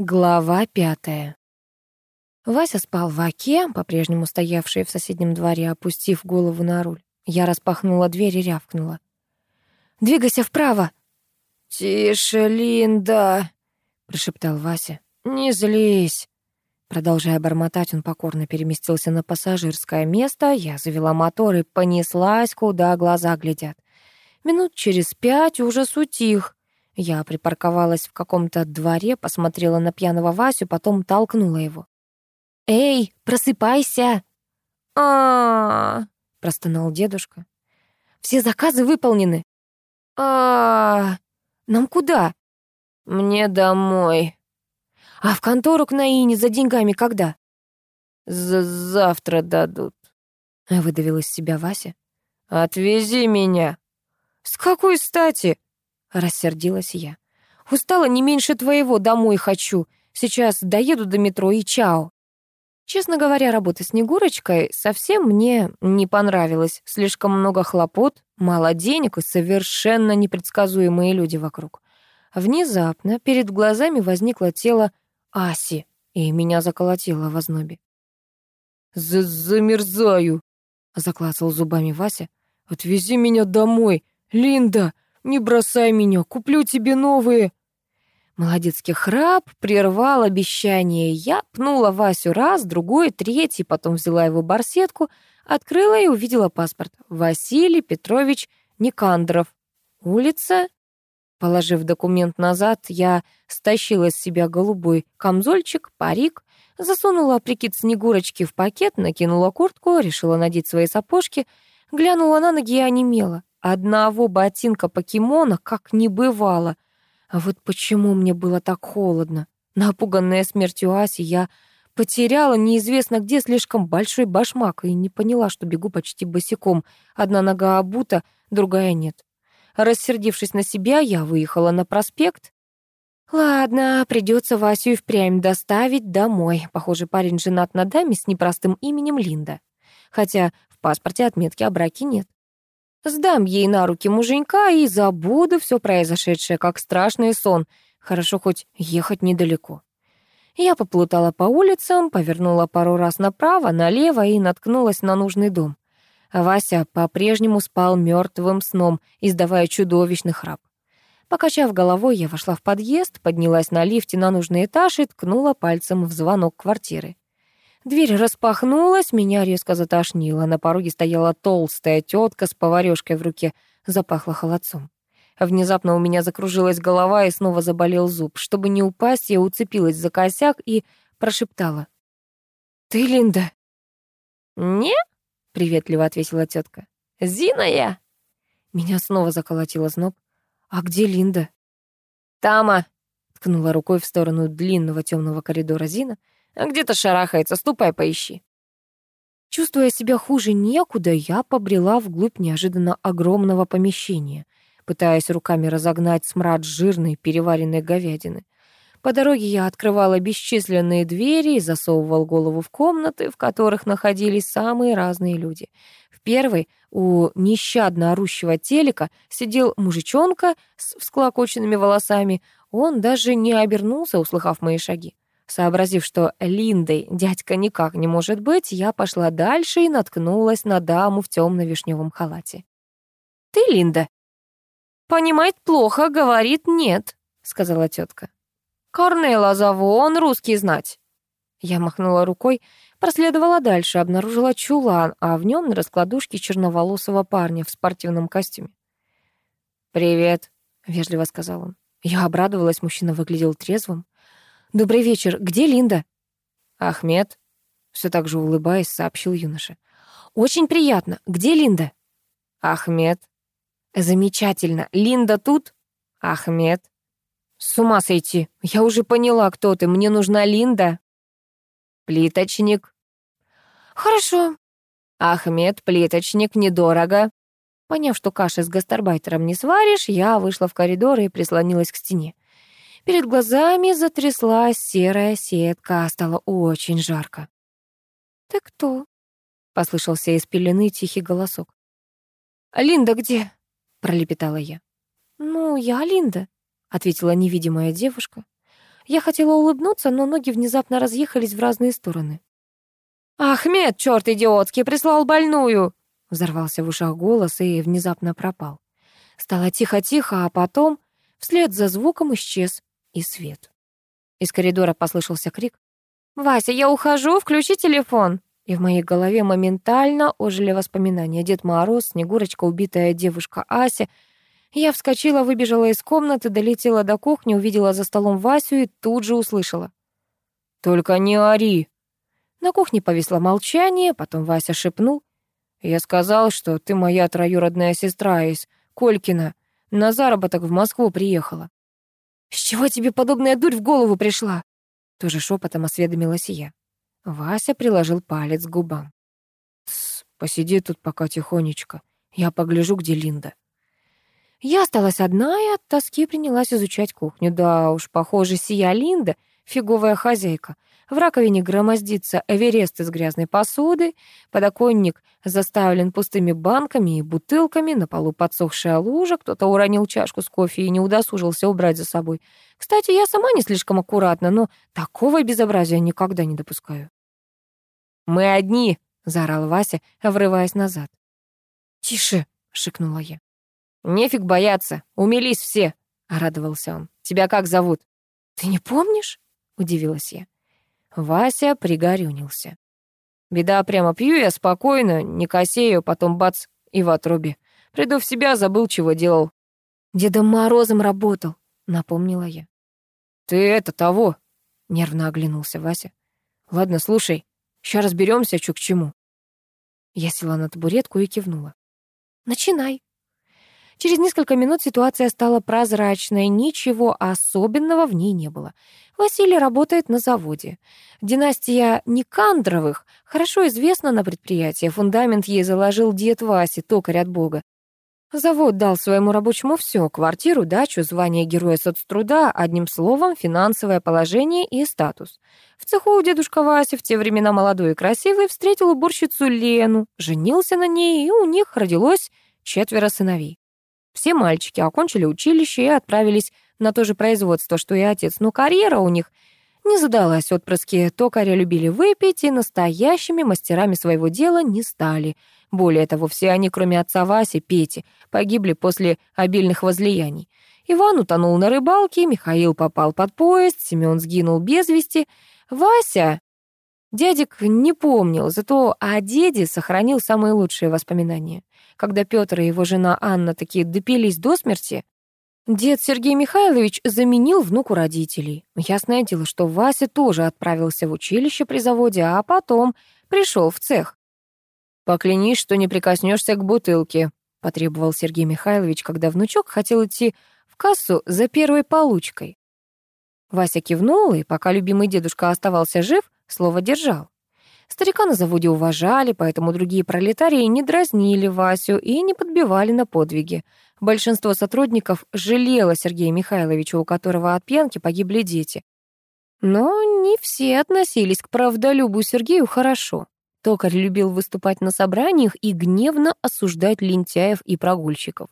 Глава пятая. Вася спал в оке, по-прежнему стоявший в соседнем дворе, опустив голову на руль. Я распахнула дверь и рявкнула. «Двигайся вправо!» «Тише, Линда!» — прошептал Вася. «Не злись!» Продолжая бормотать, он покорно переместился на пассажирское место, я завела мотор и понеслась, куда глаза глядят. Минут через пять ужас утих. Я припарковалась в каком-то дворе, посмотрела на пьяного Васю, потом толкнула его. «Эй, просыпайся!» а простонал дедушка. «Все заказы выполнены». а Нам куда?» «Мне домой». «А в контору к Наине за деньгами когда?» З «Завтра дадут», — выдавил из себя Вася. «Отвези меня». «С какой стати?» Рассердилась я. Устала не меньше твоего, домой хочу. Сейчас доеду до метро и чао. Честно говоря, работа Снегурочкой совсем мне не понравилась. Слишком много хлопот, мало денег и совершенно непредсказуемые люди вокруг. Внезапно перед глазами возникло тело Аси, и меня заколотило в ознобе. «Замерзаю», — заклацал зубами Вася. «Отвези меня домой, Линда!» Не бросай меня, куплю тебе новые». Молодецкий храп прервал обещание. Я пнула Васю раз, другой, третий, потом взяла его барсетку, открыла и увидела паспорт. Василий Петрович Никандров. Улица. Положив документ назад, я стащила с себя голубой камзольчик, парик, засунула прикид Снегурочки в пакет, накинула куртку, решила надеть свои сапожки, глянула на ноги и онемела. Одного ботинка покемона как не бывало. А вот почему мне было так холодно? Напуганная смертью Аси, я потеряла неизвестно где слишком большой башмак и не поняла, что бегу почти босиком. Одна нога обута, другая нет. Рассердившись на себя, я выехала на проспект. Ладно, придется Васю и впрямь доставить домой. Похоже, парень женат на даме с непростым именем Линда. Хотя в паспорте отметки о браке нет. Сдам ей на руки муженька и забуду все произошедшее, как страшный сон. Хорошо хоть ехать недалеко. Я поплутала по улицам, повернула пару раз направо, налево и наткнулась на нужный дом. Вася по-прежнему спал мертвым сном, издавая чудовищный храп. Покачав головой, я вошла в подъезд, поднялась на лифте на нужный этаж и ткнула пальцем в звонок квартиры. Дверь распахнулась, меня резко затошнило. На пороге стояла толстая тетка с поварёшкой в руке. Запахло холодцом. Внезапно у меня закружилась голова и снова заболел зуб. Чтобы не упасть, я уцепилась за косяк и прошептала. «Ты Линда?» «Не?» — приветливо ответила тетка. «Зина я!» Меня снова заколотило зноб. «А где Линда?» «Тама!» — ткнула рукой в сторону длинного темного коридора Зина. А где-то шарахается, ступай поищи. Чувствуя себя хуже некуда, я побрела вглубь неожиданно огромного помещения, пытаясь руками разогнать смрад жирной переваренной говядины. По дороге я открывала бесчисленные двери и засовывал голову в комнаты, в которых находились самые разные люди. В первой у нещадно орущего телека сидел мужичонка с всклокоченными волосами. Он даже не обернулся, услыхав мои шаги. Сообразив, что Линдой дядька никак не может быть, я пошла дальше и наткнулась на даму в темно-вишневом халате. «Ты Линда?» «Понимает плохо, говорит нет», — сказала тетка. «Корнела зову, он русский знать». Я махнула рукой, проследовала дальше, обнаружила чулан, а в нем на раскладушке черноволосого парня в спортивном костюме. «Привет», — вежливо сказал он. Я обрадовалась, мужчина выглядел трезвым. «Добрый вечер. Где Линда?» «Ахмед», — все так же улыбаясь, сообщил юноша. «Очень приятно. Где Линда?» «Ахмед». «Замечательно. Линда тут?» «Ахмед». «С ума сойти. Я уже поняла, кто ты. Мне нужна Линда». «Плиточник». «Хорошо». «Ахмед, плиточник, недорого». Поняв, что каши с гастарбайтером не сваришь, я вышла в коридор и прислонилась к стене. Перед глазами затряслась серая сетка, а стало очень жарко. «Ты кто?» — послышался из пелены тихий голосок. «Линда где?» — пролепетала я. «Ну, я Линда», — ответила невидимая девушка. Я хотела улыбнуться, но ноги внезапно разъехались в разные стороны. «Ахмед, черт идиотский, прислал больную!» Взорвался в ушах голос и внезапно пропал. Стало тихо-тихо, а потом вслед за звуком исчез и свет. Из коридора послышался крик. «Вася, я ухожу, включи телефон!» И в моей голове моментально ожили воспоминания. Дед Мороз, Снегурочка, убитая девушка Ася. Я вскочила, выбежала из комнаты, долетела до кухни, увидела за столом Васю и тут же услышала. «Только не ори!» На кухне повисло молчание, потом Вася шепнул. «Я сказал, что ты моя троюродная сестра из Колькина. На заработок в Москву приехала». «С чего тебе подобная дурь в голову пришла?» Тоже шепотом осведомилась я. Вася приложил палец к губам. «Тсс, посиди тут пока тихонечко. Я погляжу, где Линда». Я осталась одна и от тоски принялась изучать кухню. Да уж, похоже, сия Линда — фиговая хозяйка. В раковине громоздится эверест из грязной посуды, подоконник заставлен пустыми банками и бутылками, на полу подсохшая лужа, кто-то уронил чашку с кофе и не удосужился убрать за собой. Кстати, я сама не слишком аккуратна, но такого безобразия никогда не допускаю. «Мы одни!» — заорал Вася, врываясь назад. «Тише!» — шикнула я. «Нефиг бояться, умились все!» — радовался он. «Тебя как зовут?» «Ты не помнишь?» — удивилась я. Вася пригорюнился. Беда, прямо пью я спокойно, не косею, потом бац, и в отрубе. Приду в себя, забыл, чего делал. Дедом Морозом работал, напомнила я. Ты это того, нервно оглянулся Вася. Ладно, слушай, сейчас разберемся, что к чему. Я села на табуретку и кивнула. Начинай. Через несколько минут ситуация стала прозрачной, ничего особенного в ней не было. Василий работает на заводе. Династия Никандровых хорошо известна на предприятии. Фундамент ей заложил дед Васи, токарь от бога. Завод дал своему рабочему все — квартиру, дачу, звание героя соцтруда, одним словом, финансовое положение и статус. В цеху дедушка Вася, в те времена молодой и красивый, встретил уборщицу Лену, женился на ней, и у них родилось четверо сыновей. Все мальчики окончили училище и отправились на то же производство, что и отец, но карьера у них не задалась. Отпрыски токаря любили выпить и настоящими мастерами своего дела не стали. Более того, все они, кроме отца Васи, Пети, погибли после обильных возлияний. Иван утонул на рыбалке, Михаил попал под поезд, Семён сгинул без вести. Вася... Дядик не помнил, зато о деде сохранил самые лучшие воспоминания. Когда Петр и его жена Анна такие допились до смерти, дед Сергей Михайлович заменил внуку родителей. Ясное дело, что Вася тоже отправился в училище при заводе, а потом пришел в цех. «Поклянись, что не прикоснешься к бутылке», — потребовал Сергей Михайлович, когда внучок хотел идти в кассу за первой получкой. Вася кивнул, и пока любимый дедушка оставался жив, слово держал. Старика на заводе уважали, поэтому другие пролетарии не дразнили Васю и не подбивали на подвиги. Большинство сотрудников жалело Сергея Михайловича, у которого от пьянки погибли дети. Но не все относились к правдолюбу Сергею хорошо. Токарь любил выступать на собраниях и гневно осуждать лентяев и прогульщиков.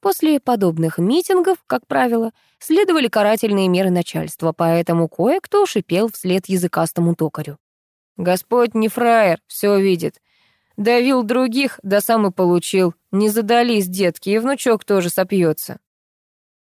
После подобных митингов, как правило, следовали карательные меры начальства, поэтому кое-кто шипел вслед языкастому токарю. Господь не фраер, все видит. Давил других, да сам и получил. Не задались детки, и внучок тоже сопьется.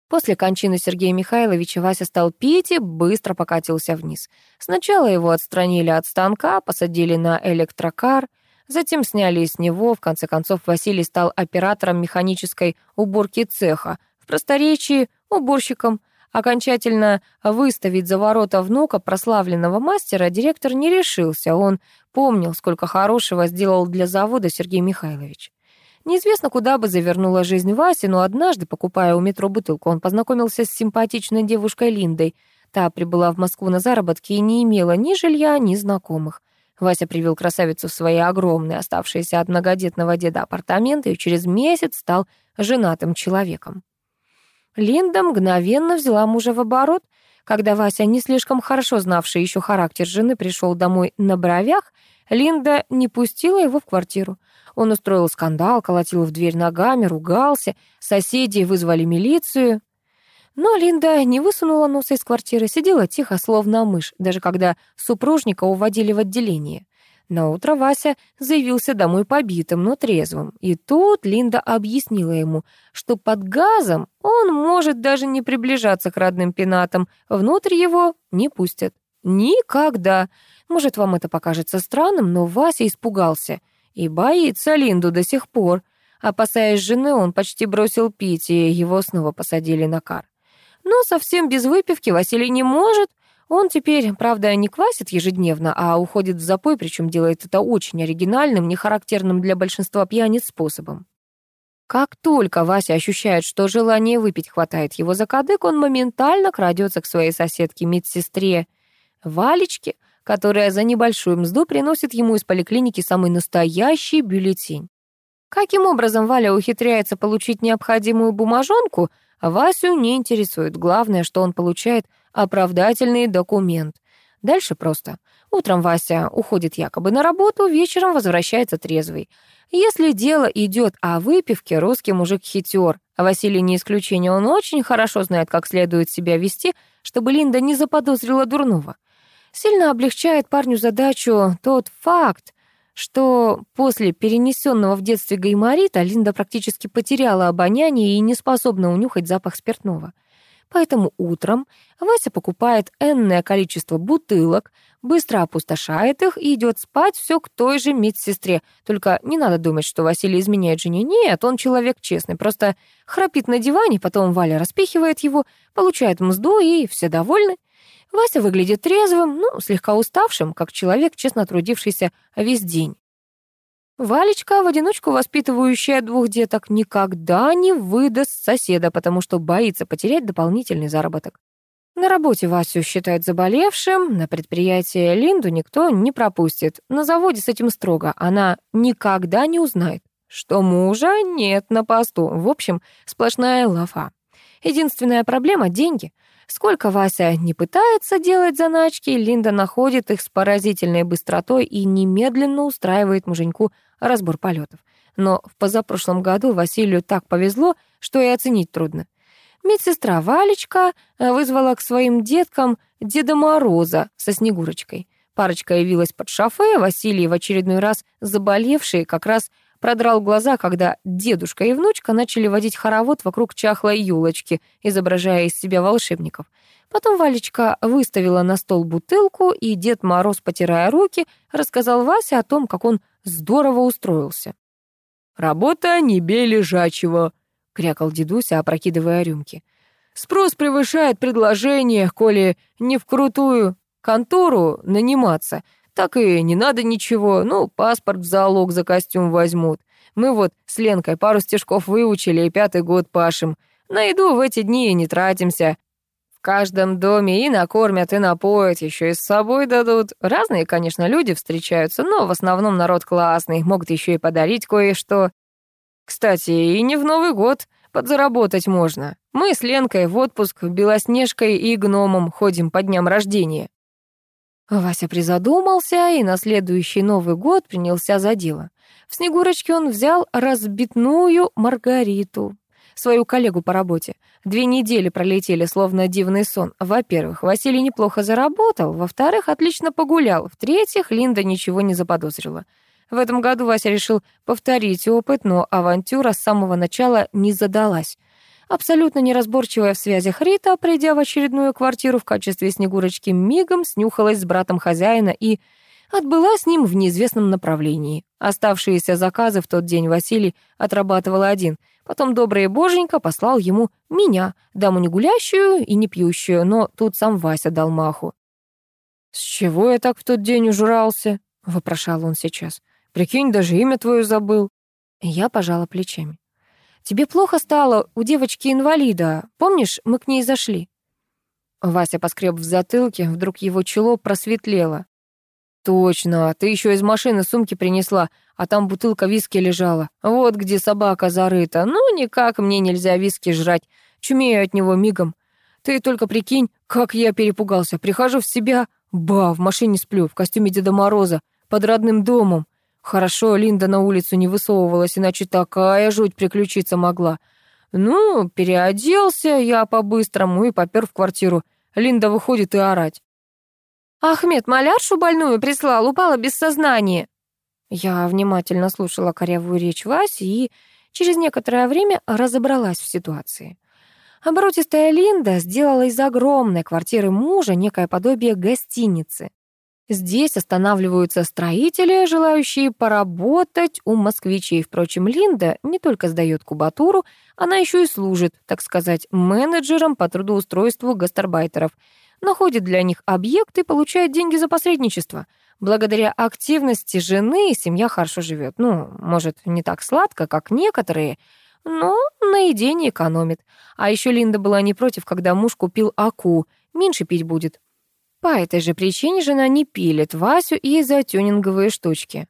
После кончины Сергея Михайловича Вася стал пить и быстро покатился вниз. Сначала его отстранили от станка, посадили на электрокар, затем сняли с него. В конце концов, Василий стал оператором механической уборки цеха, в просторечии — уборщиком, Окончательно выставить за ворота внука прославленного мастера директор не решился. Он помнил, сколько хорошего сделал для завода Сергей Михайлович. Неизвестно, куда бы завернула жизнь Васи, но однажды, покупая у метро бутылку, он познакомился с симпатичной девушкой Линдой. Та прибыла в Москву на заработки и не имела ни жилья, ни знакомых. Вася привел красавицу в свои огромные, оставшиеся от многодетного деда апартаменты и через месяц стал женатым человеком. Линда мгновенно взяла мужа в оборот. Когда Вася, не слишком хорошо знавший еще характер жены, пришел домой на бровях, Линда не пустила его в квартиру. Он устроил скандал, колотил в дверь ногами, ругался, соседи вызвали милицию. Но Линда не высунула носа из квартиры, сидела тихо, словно мышь, даже когда супружника уводили в отделение. На утро Вася заявился домой побитым, но трезвым. И тут Линда объяснила ему, что под газом он может даже не приближаться к родным пенатам, внутрь его не пустят. Никогда. Может, вам это покажется странным, но Вася испугался и боится Линду до сих пор. Опасаясь жены, он почти бросил пить, и его снова посадили на кар. Но совсем без выпивки Василий не может, он теперь, правда, не квасит ежедневно, а уходит в запой, причем делает это очень оригинальным, не характерным для большинства пьяниц способом. Как только Вася ощущает, что желание выпить хватает его за кадык, он моментально крадется к своей соседке-медсестре Валечке, которая за небольшую мзду приносит ему из поликлиники самый настоящий бюллетень. Каким образом Валя ухитряется получить необходимую бумажонку, Васю не интересует. Главное, что он получает оправдательный документ. Дальше просто. Утром Вася уходит якобы на работу, вечером возвращается трезвый. Если дело идет о выпивке, русский мужик хитер. Василий не исключение, он очень хорошо знает, как следует себя вести, чтобы Линда не заподозрила дурного. Сильно облегчает парню задачу тот факт, что после перенесенного в детстве гайморита Линда практически потеряла обоняние и не способна унюхать запах спиртного. Поэтому утром Вася покупает энное количество бутылок, быстро опустошает их и идет спать все к той же медсестре. Только не надо думать, что Василий изменяет жене. Нет, он человек честный, просто храпит на диване, потом Валя распихивает его, получает мзду, и все довольны. Вася выглядит трезвым, ну, слегка уставшим, как человек, честно трудившийся весь день. Валечка, в одиночку воспитывающая двух деток, никогда не выдаст соседа, потому что боится потерять дополнительный заработок. На работе Васю считают заболевшим, на предприятии Линду никто не пропустит. На заводе с этим строго, она никогда не узнает, что мужа нет на посту. В общем, сплошная лафа. Единственная проблема — деньги. Сколько Вася не пытается делать заначки, Линда находит их с поразительной быстротой и немедленно устраивает муженьку разбор полетов. Но в позапрошлом году Василию так повезло, что и оценить трудно. Медсестра Валечка э, вызвала к своим деткам Деда Мороза со Снегурочкой. Парочка явилась под шофе, Василий в очередной раз заболевший как раз продрал глаза, когда дедушка и внучка начали водить хоровод вокруг чахлой юлочки, изображая из себя волшебников. Потом Валечка выставила на стол бутылку, и Дед Мороз, потирая руки, рассказал Васе о том, как он здорово устроился. «Работа не бей лежачего», — крякал дедуся, опрокидывая рюмки. «Спрос превышает предложение, коли не в крутую контору наниматься, так и не надо ничего, ну, паспорт в залог за костюм возьмут. Мы вот с Ленкой пару стежков выучили и пятый год пашем. На еду в эти дни не тратимся. В каждом доме и накормят, и напоят, еще и с собой дадут. Разные, конечно, люди встречаются, но в основном народ классный, могут еще и подарить кое-что. Кстати, и не в Новый год подзаработать можно. Мы с Ленкой в отпуск Белоснежкой и гномом ходим по дням рождения. Вася призадумался и на следующий Новый год принялся за дело. В Снегурочке он взял разбитную Маргариту, свою коллегу по работе. Две недели пролетели, словно дивный сон. Во-первых, Василий неплохо заработал, во-вторых, отлично погулял, в-третьих, Линда ничего не заподозрила. В этом году Вася решил повторить опыт, но авантюра с самого начала не задалась. Абсолютно неразборчивая в связях Рита, придя в очередную квартиру в качестве Снегурочки, мигом снюхалась с братом хозяина и отбыла с ним в неизвестном направлении. Оставшиеся заказы в тот день Василий отрабатывал один. Потом добрый боженька послал ему меня, даму не гулящую и не пьющую, но тут сам Вася дал маху. «С чего я так в тот день ужрался?» — вопрошал он сейчас. «Прикинь, даже имя твое забыл». Я пожала плечами. «Тебе плохо стало у девочки-инвалида. Помнишь, мы к ней зашли?» Вася поскреб в затылке, вдруг его чело просветлело. «Точно, ты еще из машины сумки принесла, а там бутылка виски лежала. Вот где собака зарыта. Ну, никак мне нельзя виски жрать. Чумею от него мигом. Ты только прикинь, как я перепугался. Прихожу в себя, ба, в машине сплю, в костюме Деда Мороза, под родным домом. Хорошо, Линда на улицу не высовывалась, иначе такая жуть приключиться могла. Ну, переоделся я по-быстрому и попер в квартиру. Линда выходит и орать. «Ахмед маляршу больную прислал, упала без сознания». Я внимательно слушала корявую речь Васи и через некоторое время разобралась в ситуации. Оборотистая Линда сделала из огромной квартиры мужа некое подобие гостиницы. Здесь останавливаются строители, желающие поработать у москвичей. Впрочем, Линда не только сдает кубатуру, она еще и служит, так сказать, менеджером по трудоустройству гастарбайтеров, находит для них объекты и получает деньги за посредничество. Благодаря активности жены семья хорошо живет. Ну, может, не так сладко, как некоторые, но на еде не экономит. А еще Линда была не против, когда муж купил аку, меньше пить будет. По этой же причине жена не пилит Васю и за тюнинговые штучки.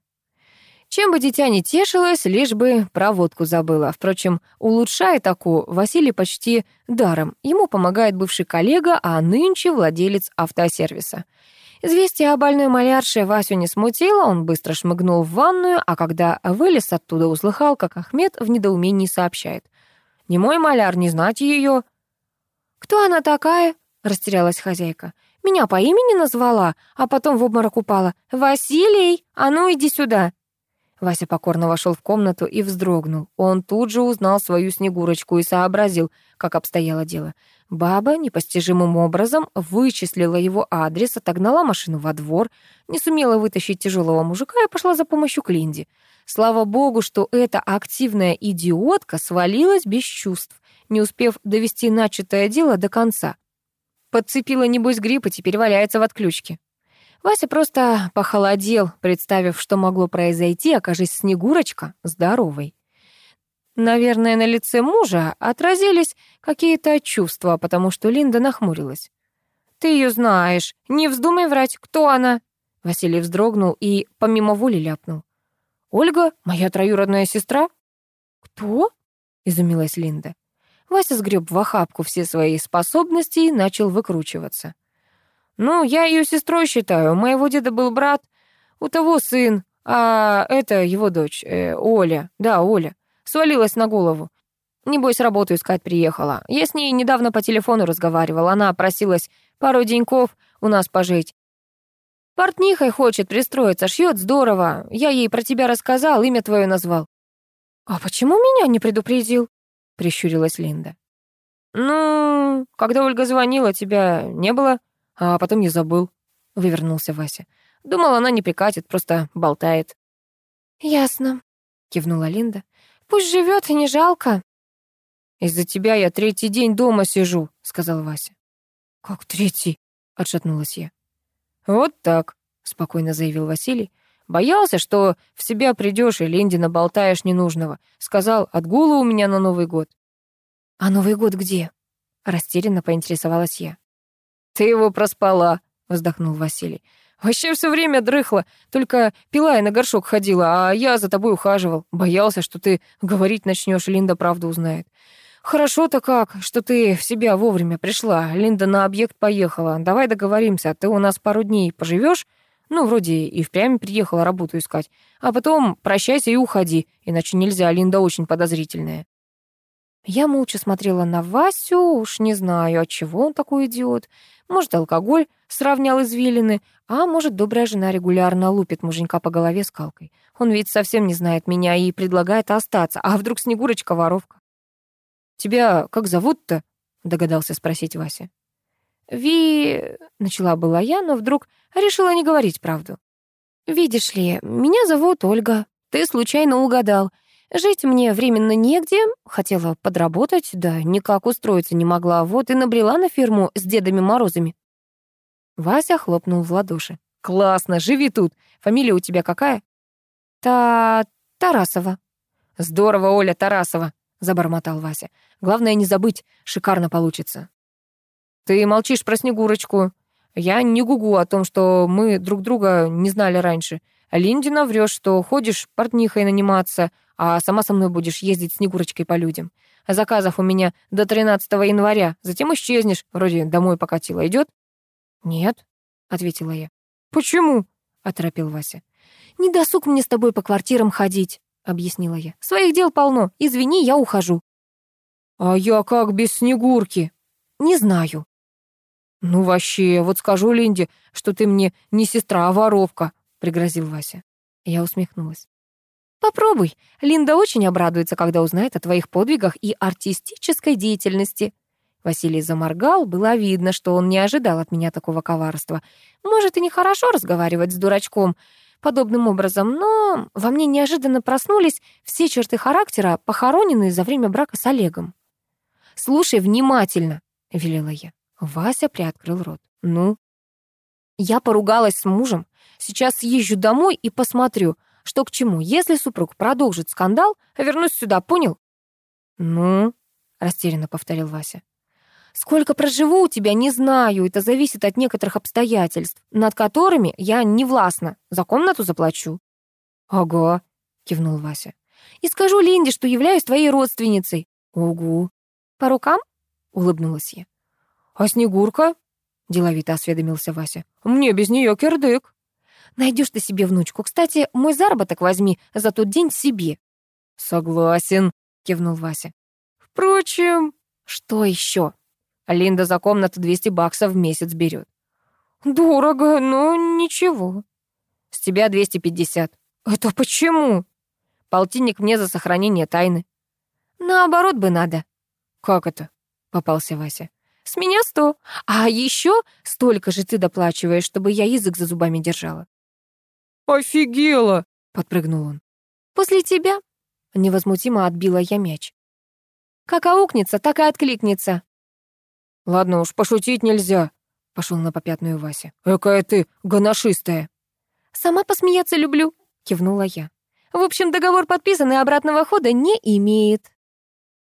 Чем бы дитя не тешилось, лишь бы проводку забыла. Впрочем, улучшает Аку Василий почти даром. Ему помогает бывший коллега, а нынче владелец автосервиса. Известие о больной малярше Васю не смутило, он быстро шмыгнул в ванную, а когда вылез оттуда, услыхал, как Ахмед в недоумении сообщает. «Не мой маляр, не знать ее». «Кто она такая?» — растерялась хозяйка. Меня по имени назвала, а потом в обморок упала. «Василий, а ну иди сюда!» Вася покорно вошел в комнату и вздрогнул. Он тут же узнал свою Снегурочку и сообразил, как обстояло дело. Баба непостижимым образом вычислила его адрес, отогнала машину во двор, не сумела вытащить тяжелого мужика и пошла за помощью к Линде. Слава богу, что эта активная идиотка свалилась без чувств, не успев довести начатое дело до конца. Подцепила, небось, грипп и теперь валяется в отключке. Вася просто похолодел, представив, что могло произойти, окажись Снегурочка здоровой. Наверное, на лице мужа отразились какие-то чувства, потому что Линда нахмурилась. «Ты ее знаешь. Не вздумай врать. Кто она?» Василий вздрогнул и помимо воли ляпнул. «Ольга, моя троюродная сестра?» «Кто?» — изумилась Линда. Вася сгреб в охапку все свои способности и начал выкручиваться. «Ну, я ее сестрой считаю. У моего деда был брат, у того сын, а это его дочь, э, Оля. Да, Оля. Свалилась на голову. Небось, работу искать приехала. Я с ней недавно по телефону разговаривал. Она просилась пару деньков у нас пожить. Портнихой хочет пристроиться, шьет здорово. Я ей про тебя рассказал, имя твое назвал. А почему меня не предупредил? Прищурилась Линда. «Ну, когда Ольга звонила, тебя не было, а потом я забыл», — вывернулся Вася. «Думал, она не прикатит, просто болтает». «Ясно», — кивнула Линда. «Пусть живет, и не жалко». «Из-за тебя я третий день дома сижу», — сказал Вася. «Как третий?» — отшатнулась я. «Вот так», — спокойно заявил Василий. Боялся, что в себя придешь и Ленде наболтаешь ненужного. Сказал, отгула у меня на Новый год. «А Новый год где?» Растерянно поинтересовалась я. «Ты его проспала», — вздохнул Василий. «Вообще все время дрыхла, только пила и на горшок ходила, а я за тобой ухаживал. Боялся, что ты говорить начнешь, и Линда правду узнает. Хорошо-то как, что ты в себя вовремя пришла. Линда на объект поехала. Давай договоримся, ты у нас пару дней поживешь, ну, вроде и впрямь приехала работу искать. А потом прощайся и уходи, иначе нельзя, Линда очень подозрительная. Я молча смотрела на Васю, уж не знаю, от чего он такой идиот. Может, алкоголь сравнял извилины, а может, добрая жена регулярно лупит муженька по голове скалкой. Он ведь совсем не знает меня и предлагает остаться, а вдруг Снегурочка воровка? «Тебя как зовут-то?» — догадался спросить Вася. «Ви...» — начала была я, но вдруг решила не говорить правду. «Видишь ли, меня зовут Ольга. Ты случайно угадал. Жить мне временно негде, хотела подработать, да никак устроиться не могла, вот и набрела на фирму с Дедами Морозами». Вася хлопнул в ладоши. «Классно, живи тут. Фамилия у тебя какая?» «Та... Тарасова». «Здорово, Оля Тарасова», — забормотал Вася. «Главное не забыть, шикарно получится». Ты молчишь про Снегурочку. Я не гугу о том, что мы друг друга не знали раньше. Линдина врешь, что ходишь портнихой наниматься, а сама со мной будешь ездить Снегурочкой по людям. Заказов у меня до 13 января, затем исчезнешь, вроде домой покатила. Идет? Нет, ответила я. Почему? оторопил Вася. Не досуг мне с тобой по квартирам ходить, объяснила я. Своих дел полно. Извини, я ухожу. А я как без Снегурки? Не знаю. Ну вообще, вот скажу Линде, что ты мне не сестра, а воровка, пригрозил Вася. Я усмехнулась. Попробуй. Линда очень обрадуется, когда узнает о твоих подвигах и артистической деятельности. Василий заморгал, было видно, что он не ожидал от меня такого коварства. Может, и нехорошо разговаривать с дурачком подобным образом, но во мне неожиданно проснулись все черты характера, похороненные за время брака с Олегом. «Слушай внимательно», — велела я. Вася приоткрыл рот. «Ну?» Я поругалась с мужем. Сейчас съезжу домой и посмотрю, что к чему. Если супруг продолжит скандал, вернусь сюда, понял? «Ну?» — растерянно повторил Вася. Сколько проживу у тебя, не знаю. Это зависит от некоторых обстоятельств, над которыми я не властна. За комнату заплачу». «Ага», — кивнул Вася. «И скажу Линде, что являюсь твоей родственницей». «Угу». «По рукам?» — улыбнулась я. «А Снегурка?» — деловито осведомился Вася. «Мне без нее кирдык». «Найдешь ты себе внучку. Кстати, мой заработок возьми за тот день себе». «Согласен», — кивнул Вася. «Впрочем...» «Что еще?» Линда за комнату 200 баксов в месяц берет. Дорого, но ничего. С тебя 250. Это почему? Полтинник мне за сохранение тайны. Наоборот бы надо. Как это? Попался Вася. С меня сто. А еще столько же ты доплачиваешь, чтобы я язык за зубами держала. Офигела, подпрыгнул он. После тебя невозмутимо отбила я мяч. Как аукнется, так и откликнется. «Ладно уж, пошутить нельзя», — пошел на попятную Вася. «Экая ты гоношистая». «Сама посмеяться люблю», — кивнула я. «В общем, договор подписан и обратного хода не имеет».